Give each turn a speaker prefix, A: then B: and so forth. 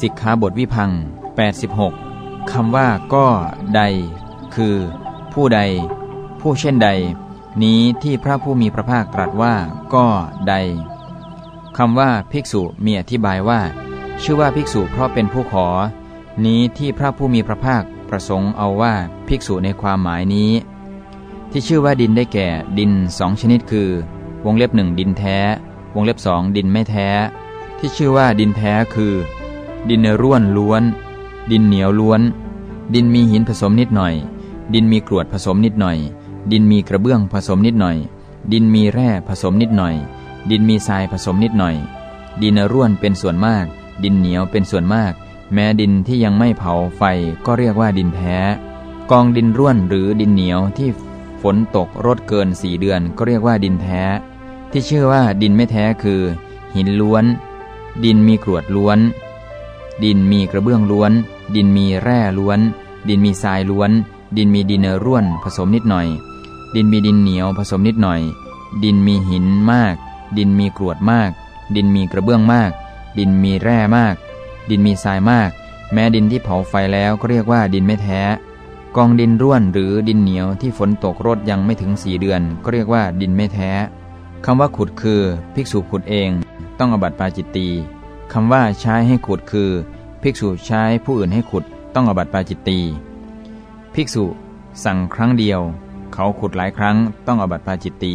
A: สิกขาบทวิพัง 86คำว่าก็ใด คือ ผู้ใด ผู้เช่นใด นี้ที่พระผู้มีพระภาคตรัสว่าก็ใดคำว่าภิกษุมีอธิบายว่า ชื่อว่าภิกษุเพราะเป็นผู้ขอ นี้ที่พระผู้มีพระภาคประสงค์เอาว่าภิกษุในความหมายนี้ ที่ชื่อว่าดินได้แก่ดินสองชนิดคือ วงเล็บหนึ่งดินแท้ วงเล็บสองดินไม่แท้ ที่ชื่อว่าดินแท้คือ ดินเนร่วนล้วน ดินเหนียวล้วน ดินมีหินผสมนิดหน่อย ดินมีกรวดผสมนิดหน่อย ดินมีกระเบื้องผสมนิดหน่อย ดินมีแร่ผสมนิดหน่อย ดินมีทรายผสมนิดหน่อย ดินร่วนเป็นส่วนมาก ดินเหนียวเป็นส่วนมาก แม้ดินที่ยังไม่เผาไฟก็เรียกว่าดินแท้ กองดินร่วนหรือดินเหนียวที่ฝนตกรดเกินสี่เดือนก็เรียกว่าดินแท้ ที่ชื่อว่าดินไม่แท้คือ หินล้วน ดินมีกรวดล้วน ดินมีกระเบื้องล้วน ดินมีแร่ล้วน ดินมีทรายล้วน ดินมีดินเนร่วน ผสมนิดหน่อย ดินมีดินเหนียวผสมนิดหน่อย ดินมีหินมาก ดินมีกรวดมาก ดินมีกระเบื้องมาก ดินมีแร่มาก ดินมีทรายมาก แม้ดินที่เผาไฟแล้วก็เรียกว่าดินไม่แท้ กองดินร่วนหรือดินเหนียวที่ฝนตกรดยังไม่ถึงสี่เดือน ก็เรียกว่าดินไม่แท้คำว่าขุดคือ ภิกษุขุดเอง ต้องอบัติปาจิตตี คำว่าใช้ให้ขุดคือ ภิกษุใช้ผู้อื่นให้ขุดต้องอบัติปาจิตตีภิกษุสั่งครั้งเดียว เขาขุดหลายครั้งต้องอบัติปาจิตตี